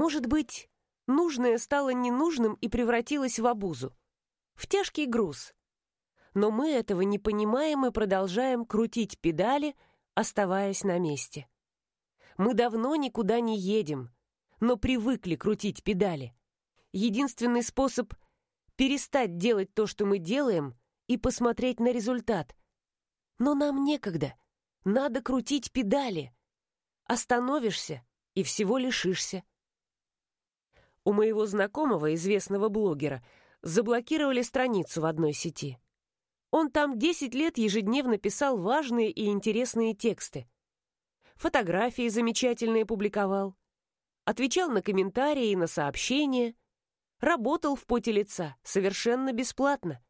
Может быть, нужное стало ненужным и превратилось в обузу, в тяжкий груз. Но мы этого не понимаем и продолжаем крутить педали, оставаясь на месте. Мы давно никуда не едем, но привыкли крутить педали. Единственный способ перестать делать то, что мы делаем, и посмотреть на результат. Но нам некогда. Надо крутить педали. Остановишься и всего лишишься. У моего знакомого, известного блогера, заблокировали страницу в одной сети. Он там 10 лет ежедневно писал важные и интересные тексты. Фотографии замечательные публиковал. Отвечал на комментарии и на сообщения. Работал в поте лица, совершенно бесплатно.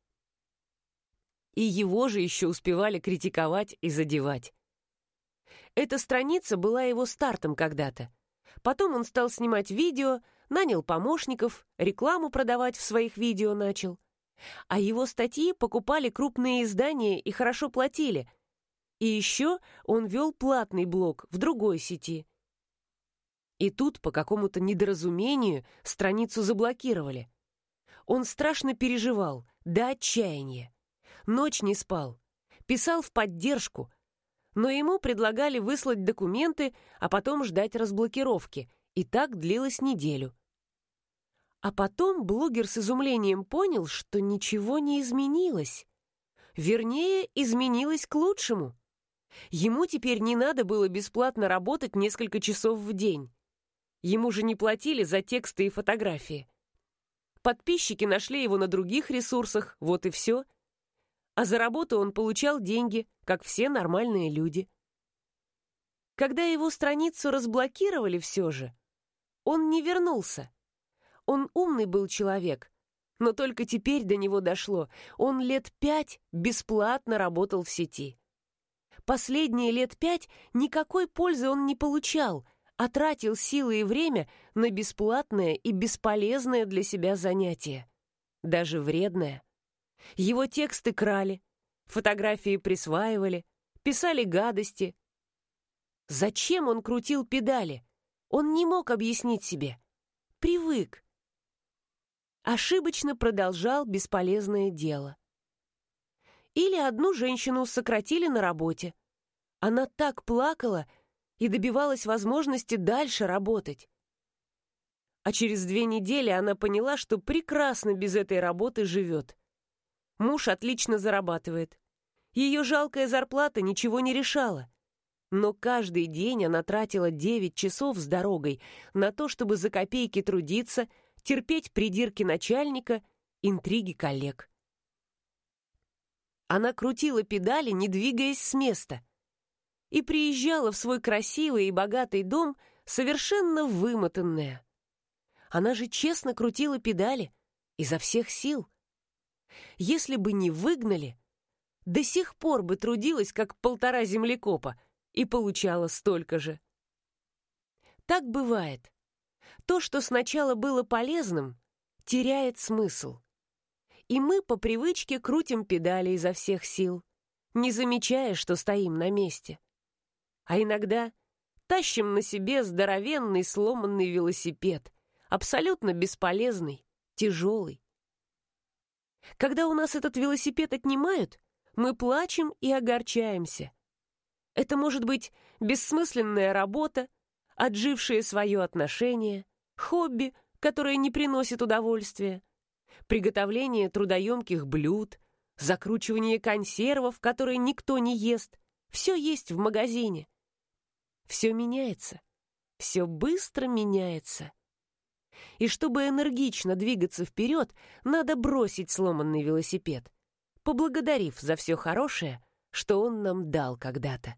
И его же еще успевали критиковать и задевать. Эта страница была его стартом когда-то. Потом он стал снимать видео, нанял помощников, рекламу продавать в своих видео начал. А его статьи покупали крупные издания и хорошо платили. И еще он вел платный блог в другой сети. И тут по какому-то недоразумению страницу заблокировали. Он страшно переживал, до отчаяния. Ночь не спал, писал в поддержку, но ему предлагали выслать документы, а потом ждать разблокировки, и так длилось неделю. А потом блогер с изумлением понял, что ничего не изменилось. Вернее, изменилось к лучшему. Ему теперь не надо было бесплатно работать несколько часов в день. Ему же не платили за тексты и фотографии. Подписчики нашли его на других ресурсах, вот и все. А за работу он получал деньги, как все нормальные люди. Когда его страницу разблокировали все же, он не вернулся. Он умный был человек, но только теперь до него дошло. Он лет пять бесплатно работал в сети. Последние лет пять никакой пользы он не получал, а тратил силы и время на бесплатное и бесполезное для себя занятие. Даже вредное. Его тексты крали, фотографии присваивали, писали гадости. Зачем он крутил педали? Он не мог объяснить себе. Привык ошибочно продолжал бесполезное дело. Или одну женщину сократили на работе. Она так плакала и добивалась возможности дальше работать. А через две недели она поняла, что прекрасно без этой работы живет. Муж отлично зарабатывает. Ее жалкая зарплата ничего не решала. Но каждый день она тратила 9 часов с дорогой на то, чтобы за копейки трудиться – терпеть придирки начальника, интриги коллег. Она крутила педали, не двигаясь с места, и приезжала в свой красивый и богатый дом совершенно вымотанная. Она же честно крутила педали изо всех сил. Если бы не выгнали, до сих пор бы трудилась, как полтора землекопа, и получала столько же. Так бывает. То, что сначала было полезным, теряет смысл. И мы по привычке крутим педали изо всех сил, не замечая, что стоим на месте. А иногда тащим на себе здоровенный сломанный велосипед, абсолютно бесполезный, тяжелый. Когда у нас этот велосипед отнимают, мы плачем и огорчаемся. Это может быть бессмысленная работа, отжившие свое отношение, хобби, которое не приносит удовольствия, приготовление трудоемких блюд, закручивание консервов, которые никто не ест. Все есть в магазине. Все меняется. Все быстро меняется. И чтобы энергично двигаться вперед, надо бросить сломанный велосипед, поблагодарив за все хорошее, что он нам дал когда-то.